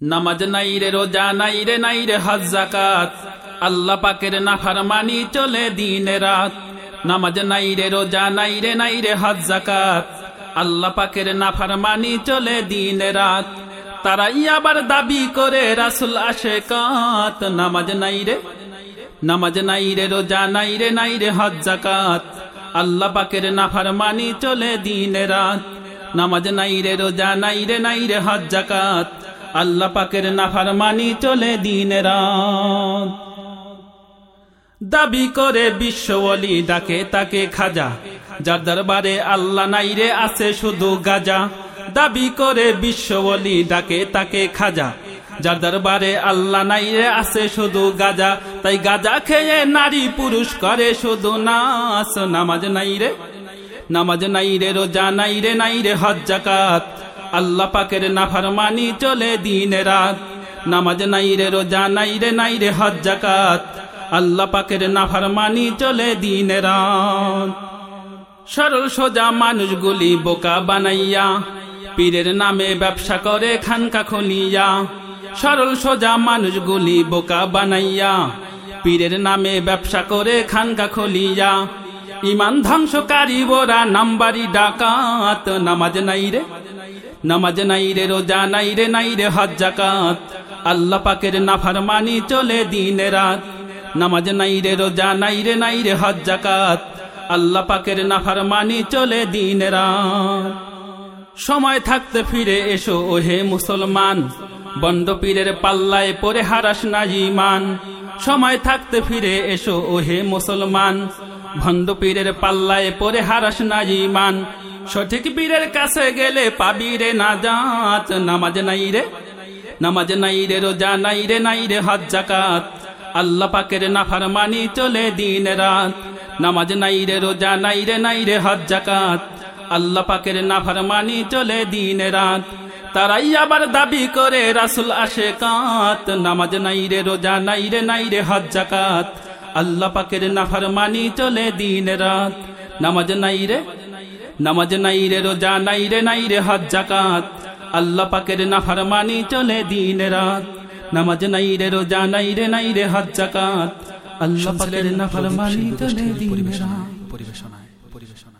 নামাজ নাই রে, রোজা নাই রে নাই রে হজ জাকাত আল্লাহ পাকের নাফারমানি চলে দিন রাত। নামাজ নাই রে, রোজা নাই রে নাই রে হজ জাকাত আল্লাহ পাকের নাফারমানি চলে দিন রাত। তারাই আবার দাবি করে, রাসুল আসে কাত। নামাজ নাই রে, নামাজ নাই রে, রোজা নাই রে নাই রে হজ জাকাত আল্লাহ পাকের নাফারমানি চলে দিন রাত। নামাজ নাই রে, রোজা নাই রে নাই রে হজ জাকাত আল্লাহ পাকের নাফার মানি চলে দিন রাত। দাবি করে বিশ্ববলি ডাকে তাকে খাজা। যার দরবারে আল্লাহ নাই রে, আছে শুধু গাজা। দাবি করে বিশ্ববলি ডাকে তাকে খাজা। যার দরবারে আল্লাহ নাই রে, আছে শুধু গাজা। তাই গাজা খেয়ে নারী পুরুষ করে শুধু নাচ। নামাজ নাই রে, নামাজ নাই রে, রোজা নাই রে নাই রে হজ জাকাত আল্লাহ পাকের নাফারমানি চলে দিন রাত। নামাজ নাই রে, রোজা নাই রে নাই রে হজ জাকাত আল্লাহ পাকের নাফারমানি চলে দিন রাত। সরল সোজা মানুষগুলি বোকা বানাইয়া, পীরের নামে ব্যবসা করে খানকা খলিয়া সরল সোজা মানুষগুলি বোকা বানাইয়া, পীরের নামে ব্যবসা করে খানকা খলিয়া। ইমান ধ্বংসকারী বোরা নাম্বারি ডাকাত। নামাজ নাই রে নামাজ নাই রে, রোজা নাই রে নাই রে হজ জাকাত আল্লাহ পাকের নাফারমানি চলে দিন রাত। নামাজ নাই রে, রোজা নাই রে নাই রে হজ জাকাত আল্লাহ পাকের নাফারমানি চলে দিন রাত। সময় থাকতে ফিরে এসো, ওহে মুসলমান। বন্ড পীরের পাল্লায় পরে হারাস না ইমান সময় থাকতে ফিরে এসো, ওহে মুসলমান। ভণ্ড পীরের পাল্লায় পরে হারাস না ইমান সঠিক বীরের কাছে গেলে পাবি রে না যাত নামাজ নাই রে, নামাজ নাই রে, রোজা নাই রে নাই রে হাত জাকাত। আল্লাহ পাকের নাফারমানি চলে দিন রাত। নামাজ নাই রে, রোজা নাই রে নাই রে হাত জাকাত। আল্লাহ পাকের নাফারমানি চলে দিন রাত। তারাই আবার দাবি করে রাসুল আসে কাত নামাজ নাই রে, রোজা নাই রে নাই রে হাত জাকাত। আল্লাহ পাকের নাফারমানি চলে দিন রাত। নামাজ নাই রে নামাজ নাই রে রোজা নাই রে নাই রে হজ জাকাত। আল্লাহ পাকের নাফারমানি চলে দিন রাত। নামাজ নাই রে রোজা নাই রে নাই রে হজ জাকাত। আল্লাহ পাকের নাফারমানি চলে দিন রাত। পরিবেশনায়।